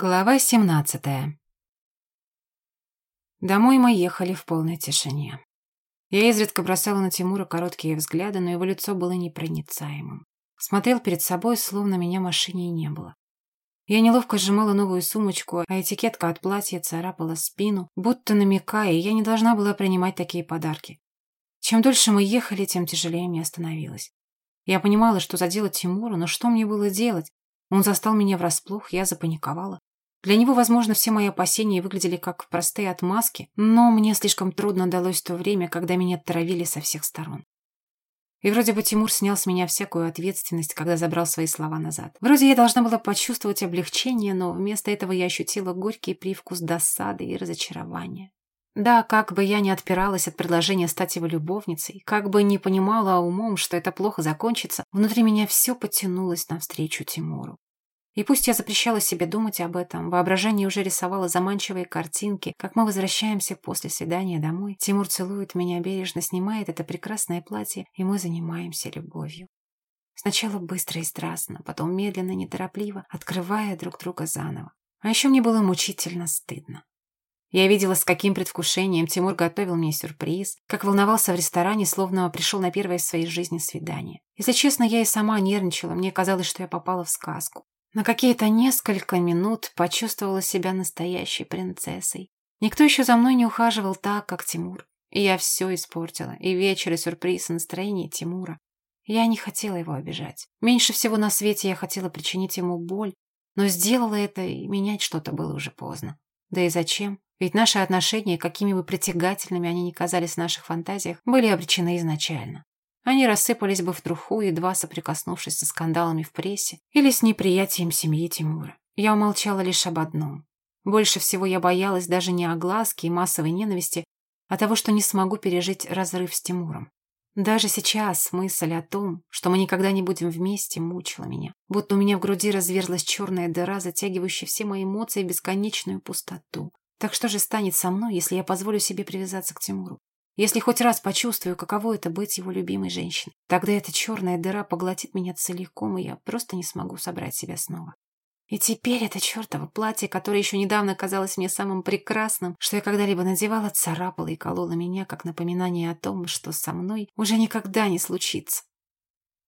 Глава 17 Домой мы ехали в полной тишине. Я изредка бросала на Тимура короткие взгляды, но его лицо было непроницаемым. Смотрел перед собой, словно меня машине и не было. Я неловко сжимала новую сумочку, а этикетка от платья царапала спину, будто намекая, я не должна была принимать такие подарки. Чем дольше мы ехали, тем тяжелее мне становилось. Я понимала, что задела Тимура, но что мне было делать? Он застал меня врасплох, я запаниковала. Для него, возможно, все мои опасения выглядели как простые отмазки, но мне слишком трудно далось то время, когда меня травили со всех сторон. И вроде бы Тимур снял с меня всякую ответственность, когда забрал свои слова назад. Вроде я должна была почувствовать облегчение, но вместо этого я ощутила горький привкус досады и разочарования. Да, как бы я ни отпиралась от предложения стать его любовницей, как бы не понимала умом, что это плохо закончится, внутри меня все потянулось навстречу Тимуру. И пусть я запрещала себе думать об этом, воображение уже рисовало заманчивые картинки, как мы возвращаемся после свидания домой, Тимур целует меня бережно, снимает это прекрасное платье, и мы занимаемся любовью. Сначала быстро и страстно, потом медленно, неторопливо, открывая друг друга заново. А еще мне было мучительно стыдно. Я видела, с каким предвкушением Тимур готовил мне сюрприз, как волновался в ресторане, словно пришел на первое в своей жизни свидание. Если честно, я и сама нервничала, мне казалось, что я попала в сказку. На какие-то несколько минут почувствовала себя настоящей принцессой. Никто еще за мной не ухаживал так, как Тимур. И я все испортила. И вечер, и сюрприз, и настроение Тимура. Я не хотела его обижать. Меньше всего на свете я хотела причинить ему боль, но сделала это, и менять что-то было уже поздно. Да и зачем? Ведь наши отношения, какими бы притягательными они ни казались в наших фантазиях, были обречены изначально. Они рассыпались бы в труху, едва соприкоснувшись со скандалами в прессе или с неприятием семьи Тимура. Я умолчала лишь об одном. Больше всего я боялась даже не огласки и массовой ненависти, а того, что не смогу пережить разрыв с Тимуром. Даже сейчас мысль о том, что мы никогда не будем вместе, мучила меня. Будто у меня в груди разверзлась черная дыра, затягивающая все мои эмоции в бесконечную пустоту. Так что же станет со мной, если я позволю себе привязаться к Тимуру? Если хоть раз почувствую, каково это быть его любимой женщиной, тогда эта черная дыра поглотит меня целиком, и я просто не смогу собрать себя снова. И теперь это чертово платье, которое еще недавно казалось мне самым прекрасным, что я когда-либо надевала, царапало и кололо меня, как напоминание о том, что со мной уже никогда не случится.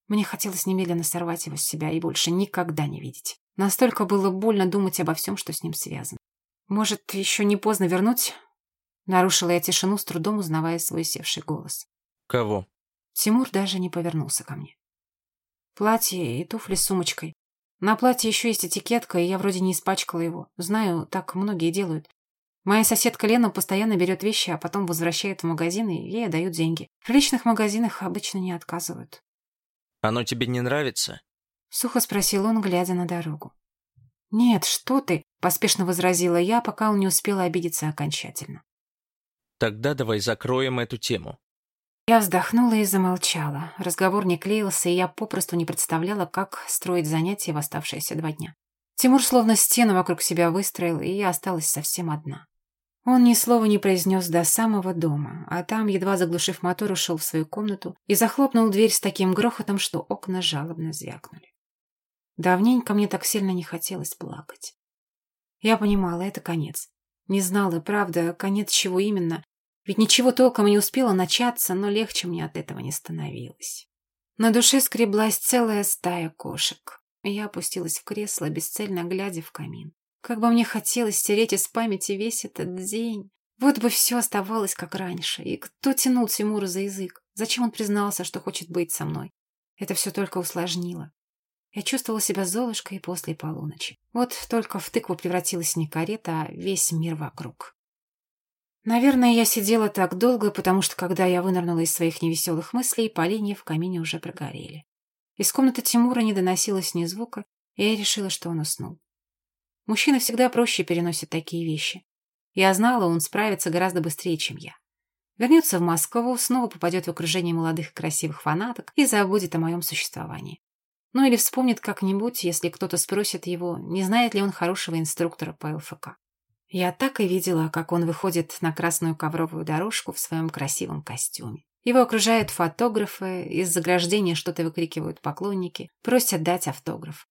Мне хотелось немедленно сорвать его с себя и больше никогда не видеть. Настолько было больно думать обо всем, что с ним связано. Может, еще не поздно вернуть Нарушила я тишину, с трудом узнавая свой севший голос. «Кого?» Тимур даже не повернулся ко мне. Платье и туфли с сумочкой. На платье еще есть этикетка, и я вроде не испачкала его. Знаю, так многие делают. Моя соседка Лена постоянно берет вещи, а потом возвращает в магазин, и ей дают деньги. В личных магазинах обычно не отказывают. «Оно тебе не нравится?» Сухо спросил он, глядя на дорогу. «Нет, что ты!» – поспешно возразила я, пока он не успел обидеться окончательно. Тогда давай закроем эту тему. Я вздохнула и замолчала. Разговор не клеился, и я попросту не представляла, как строить занятия в оставшиеся два дня. Тимур словно стену вокруг себя выстроил, и я осталась совсем одна. Он ни слова не произнес до самого дома, а там, едва заглушив мотор, ушел в свою комнату и захлопнул дверь с таким грохотом, что окна жалобно звякнули. Давненько мне так сильно не хотелось плакать. Я понимала, это конец. Не знала, правда, конец чего именно, ведь ничего толком не успело начаться, но легче мне от этого не становилось. На душе скреблась целая стая кошек. Я опустилась в кресло, бесцельно глядя в камин. Как бы мне хотелось стереть из памяти весь этот день. Вот бы все оставалось как раньше. И кто тянул Тимура за язык? Зачем он признался, что хочет быть со мной? Это все только усложнило. Я чувствовала себя золушкой после полуночи. Вот только в тыкву превратилась не карета, а весь мир вокруг. Наверное, я сидела так долго, потому что, когда я вынырнула из своих невеселых мыслей, поленья в камине уже прогорели. Из комнаты Тимура не доносилось ни звука, и я решила, что он уснул. Мужчины всегда проще переносят такие вещи. Я знала, он справится гораздо быстрее, чем я. Вернется в Москву, снова попадет в окружение молодых красивых фанаток и забудет о моем существовании. Ну или вспомнит как-нибудь, если кто-то спросит его, не знает ли он хорошего инструктора по ЛФК. Я так и видела, как он выходит на красную ковровую дорожку в своем красивом костюме. Его окружают фотографы, из заграждения что-то выкрикивают поклонники, просят дать автограф.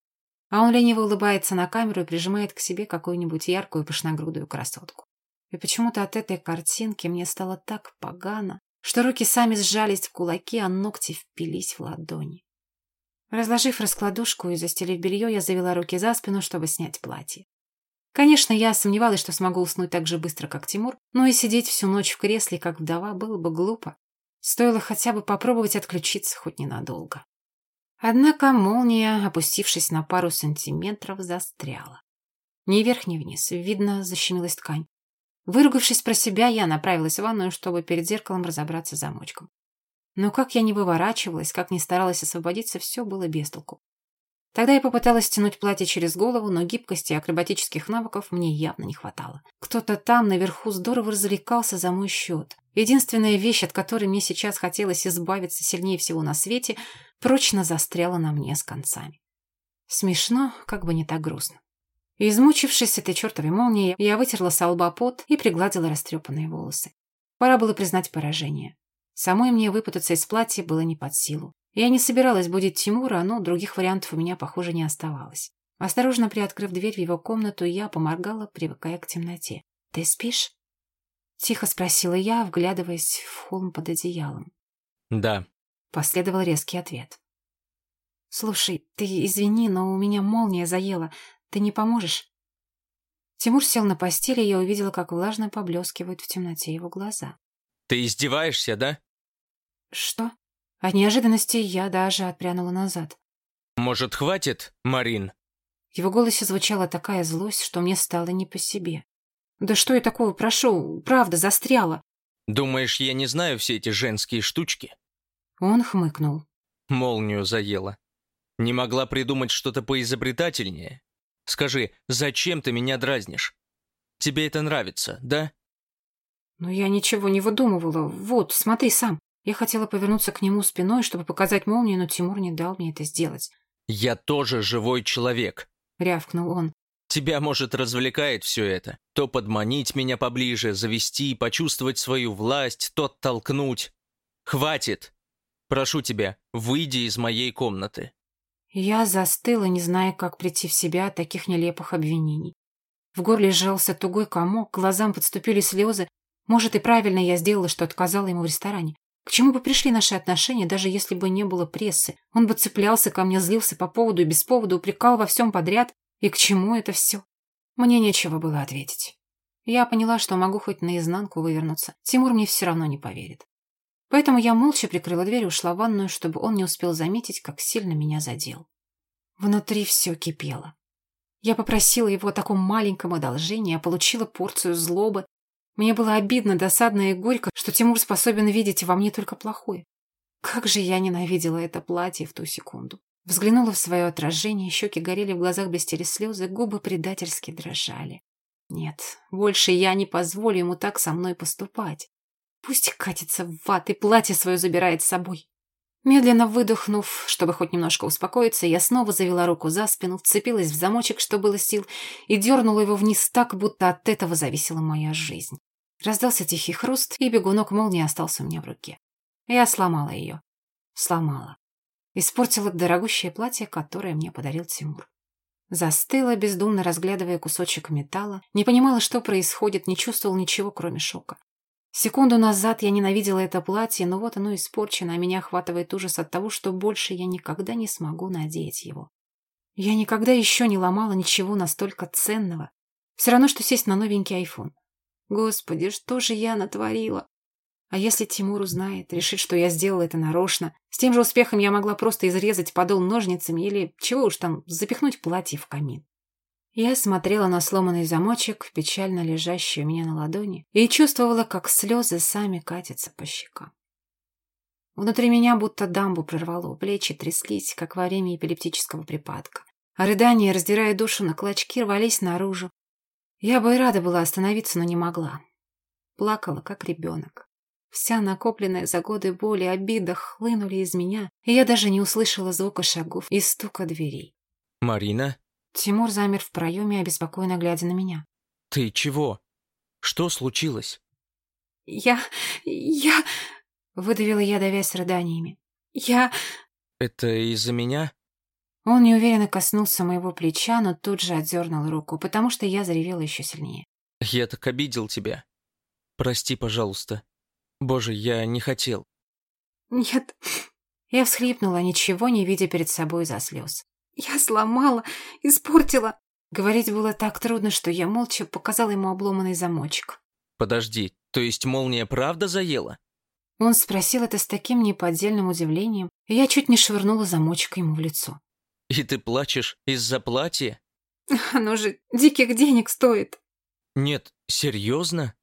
А он лениво улыбается на камеру и прижимает к себе какую-нибудь яркую пышногрудую красотку. И почему-то от этой картинки мне стало так погано, что руки сами сжались в кулаки, а ногти впились в ладони. Разложив раскладушку и застелив белье, я завела руки за спину, чтобы снять платье. Конечно, я сомневалась, что смогу уснуть так же быстро, как Тимур, но и сидеть всю ночь в кресле, как вдова, было бы глупо. Стоило хотя бы попробовать отключиться хоть ненадолго. Однако молния, опустившись на пару сантиметров, застряла. Ни вверх, ни вниз. Видно, защемилась ткань. Выругавшись про себя, я направилась в ванную, чтобы перед зеркалом разобраться с замочком. Но как я не выворачивалась, как не старалась освободиться, все было без толку. Тогда я попыталась стянуть платье через голову, но гибкости и акробатических навыков мне явно не хватало. Кто-то там, наверху, здорово развлекался за мой счет. Единственная вещь, от которой мне сейчас хотелось избавиться сильнее всего на свете, прочно застряла на мне с концами. Смешно, как бы не так грустно. Измучившись этой чертовой молнией, я вытерла с лба пот и пригладила растрепанные волосы. Пора было признать поражение. Самой мне выпутаться из платья было не под силу. Я не собиралась будить Тимура, но других вариантов у меня, похоже, не оставалось. Осторожно приоткрыв дверь в его комнату, я поморгала, привыкая к темноте. «Ты спишь?» Тихо спросила я, вглядываясь в холм под одеялом. «Да», — последовал резкий ответ. «Слушай, ты извини, но у меня молния заела. Ты не поможешь?» Тимур сел на постели, и я увидела, как влажно поблескивают в темноте его глаза. «Ты издеваешься, да?» «Что?» От неожиданности я даже отпрянула назад. «Может, хватит, Марин?» В его голосе звучала такая злость, что мне стало не по себе. «Да что я такого прошу? Правда, застряла!» «Думаешь, я не знаю все эти женские штучки?» Он хмыкнул. Молнию заела. Не могла придумать что-то поизобретательнее? Скажи, зачем ты меня дразнишь? Тебе это нравится, да? Ну, я ничего не выдумывала. Вот, смотри сам. Я хотела повернуться к нему спиной, чтобы показать молнию, но Тимур не дал мне это сделать. «Я тоже живой человек», — рявкнул он. «Тебя, может, развлекает все это. То подманить меня поближе, завести, почувствовать свою власть, то оттолкнуть. Хватит! Прошу тебя, выйди из моей комнаты». Я застыла, не зная, как прийти в себя от таких нелепых обвинений. В горле сжался тугой комок, глазам подступили слезы. Может, и правильно я сделала, что отказала ему в ресторане. К чему бы пришли наши отношения, даже если бы не было прессы? Он бы цеплялся ко мне, злился по поводу и без повода, упрекал во всем подряд. И к чему это все? Мне нечего было ответить. Я поняла, что могу хоть наизнанку вывернуться. Тимур мне все равно не поверит. Поэтому я молча прикрыла дверь и ушла в ванную, чтобы он не успел заметить, как сильно меня задел. Внутри все кипело. Я попросила его о таком маленьком одолжении, а получила порцию злобы, мне было обидно, досадно и горько, что Тимур способен видеть во мне только плохое. Как же я ненавидела это платье в ту секунду. Взглянула в свое отражение, щеки горели, в глазах блестели слезы, губы предательски дрожали. Нет, больше я не позволю ему так со мной поступать. Пусть катится в ад и платье свое забирает с собой. Медленно выдохнув, чтобы хоть немножко успокоиться, я снова завела руку за спину, вцепилась в замочек, что было сил, и дернула его вниз так, будто от этого зависела моя жизнь. Раздался тихий хруст, и бегунок молнии остался меня в руке. Я сломала ее. Сломала. Испортила дорогущее платье, которое мне подарил Тимур. Застыла, бездумно разглядывая кусочек металла, не понимала, что происходит, не чувствовала ничего, кроме шока. Секунду назад я ненавидела это платье, но вот оно испорчено, а меня охватывает ужас от того, что больше я никогда не смогу надеть его. Я никогда еще не ломала ничего настолько ценного. Все равно, что сесть на новенький айфон. Господи, что же я натворила? А если Тимур узнает, решит, что я сделала это нарочно, с тем же успехом я могла просто изрезать подол ножницами или, чего уж там, запихнуть платье в камин. Я смотрела на сломанный замочек, печально лежащий у меня на ладони, и чувствовала, как слезы сами катятся по щекам. Внутри меня будто дамбу прорвало, плечи тряслись, как во время эпилептического припадка. А рыдания, раздирая душу на клочки, рвались наружу, я бы и рада была остановиться, но не могла. Плакала, как ребенок. Вся накопленная за годы боль и обида хлынули из меня, и я даже не услышала звука шагов и стука дверей. «Марина?» Тимур замер в проеме, обеспокоенно глядя на меня. «Ты чего? Что случилось?» «Я... я...» — выдавила я, давясь рыданиями. «Я...» «Это из-за меня?» Он неуверенно коснулся моего плеча, но тут же отдернул руку, потому что я заревела еще сильнее. Я так обидел тебя. Прости, пожалуйста. Боже, я не хотел. Нет. Я всхлипнула, ничего не видя перед собой за слез. Я сломала, испортила. Говорить было так трудно, что я молча показала ему обломанный замочек. Подожди, то есть молния правда заела? Он спросил это с таким неподдельным удивлением, и я чуть не швырнула замочек ему в лицо. И ты плачешь из-за платья? Оно же диких денег стоит. Нет, серьезно?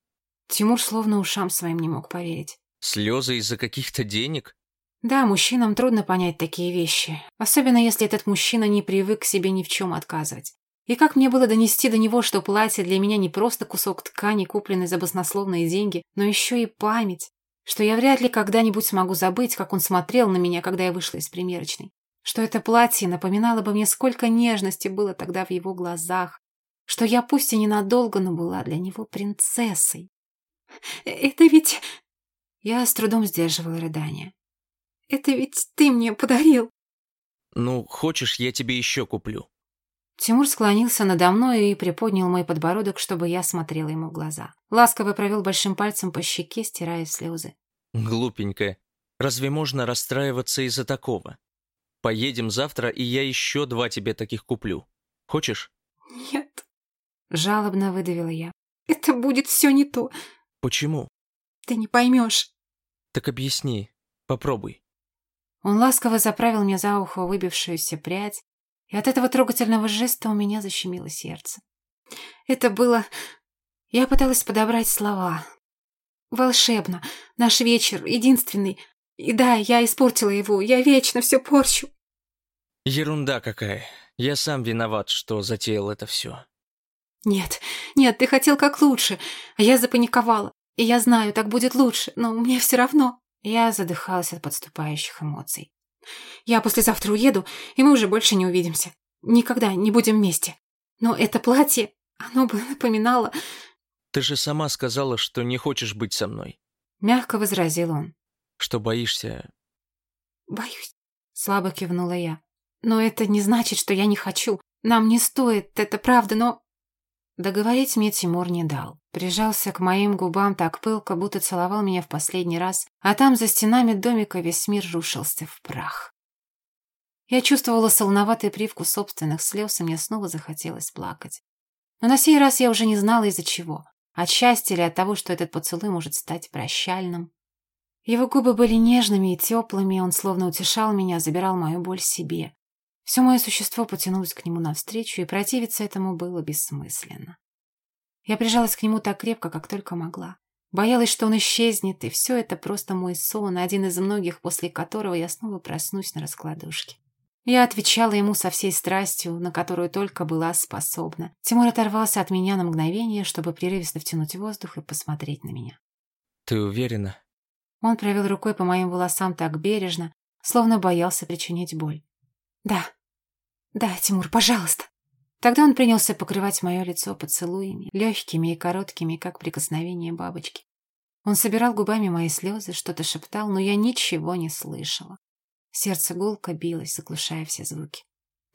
Тимур словно ушам своим не мог поверить. Слезы из-за каких-то денег? Да, мужчинам трудно понять такие вещи, особенно если этот мужчина не привык к себе ни в чем отказывать. И как мне было донести до него, что платье для меня не просто кусок ткани, купленный за баснословные деньги, но еще и память, что я вряд ли когда-нибудь смогу забыть, как он смотрел на меня, когда я вышла из примерочной, что это платье напоминало бы мне, сколько нежности было тогда в его глазах, что я пусть и ненадолго, но была для него принцессой. «Это ведь...» Я с трудом сдерживала рыдание. «Это ведь ты мне подарил!» «Ну, хочешь, я тебе еще куплю?» Тимур склонился надо мной и приподнял мой подбородок, чтобы я смотрела ему в глаза. Ласково провел большим пальцем по щеке, стирая слезы. «Глупенькая, разве можно расстраиваться из-за такого? Поедем завтра, и я еще два тебе таких куплю. Хочешь?» «Нет», — жалобно выдавила я. «Это будет все не то». «Почему?» «Ты не поймешь». «Так объясни. Попробуй». Он ласково заправил мне за ухо выбившуюся прядь, и от этого трогательного жеста у меня защемило сердце. Это было... Я пыталась подобрать слова. Волшебно. Наш вечер, единственный. И да, я испортила его. Я вечно все порчу. Ерунда какая. Я сам виноват, что затеял это все. Нет, нет, ты хотел как лучше. А я запаниковала. И я знаю, так будет лучше, но мне все равно. Я задыхалась от подступающих эмоций. Я послезавтра уеду, и мы уже больше не увидимся. Никогда не будем вместе. Но это платье, оно бы напоминало... Ты же сама сказала, что не хочешь быть со мной. Мягко возразил он. Что боишься... Боюсь. Слабо кивнула я. Но это не значит, что я не хочу. Нам не стоит, это правда, но... Договорить мне Тимур не дал. Прижался к моим губам так пылко, будто целовал меня в последний раз, а там за стенами домика весь мир рушился в прах. Я чувствовала солоноватый привкус собственных слез, и мне снова захотелось плакать. Но на сей раз я уже не знала из-за чего. От счастья или от того, что этот поцелуй может стать прощальным. Его губы были нежными и теплыми, он словно утешал меня, забирал мою боль себе. Все мое существо потянулось к нему навстречу, и противиться этому было бессмысленно. Я прижалась к нему так крепко, как только могла. Боялась, что он исчезнет, и все это просто мой сон, один из многих, после которого я снова проснусь на раскладушке. Я отвечала ему со всей страстью, на которую только была способна. Тимур оторвался от меня на мгновение, чтобы прерывисто втянуть воздух и посмотреть на меня. «Ты уверена?» Он провел рукой по моим волосам так бережно, словно боялся причинить боль. «Да», «Да, Тимур, пожалуйста». Тогда он принялся покрывать мое лицо поцелуями, легкими и короткими, как прикосновение бабочки. Он собирал губами мои слезы, что-то шептал, но я ничего не слышала. Сердце гулко билось, заглушая все звуки.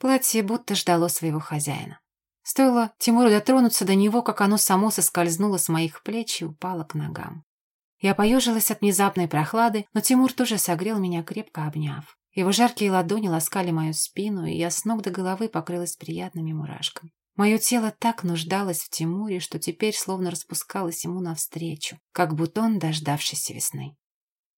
Платье будто ждало своего хозяина. Стоило Тимуру дотронуться до него, как оно само соскользнуло с моих плеч и упало к ногам. Я поежилась от внезапной прохлады, но Тимур тоже согрел меня, крепко обняв. Его жаркие ладони ласкали мою спину, и я с ног до головы покрылась приятными мурашками. Мое тело так нуждалось в Тимуре, что теперь словно распускалось ему навстречу, как бутон дождавшейся весны.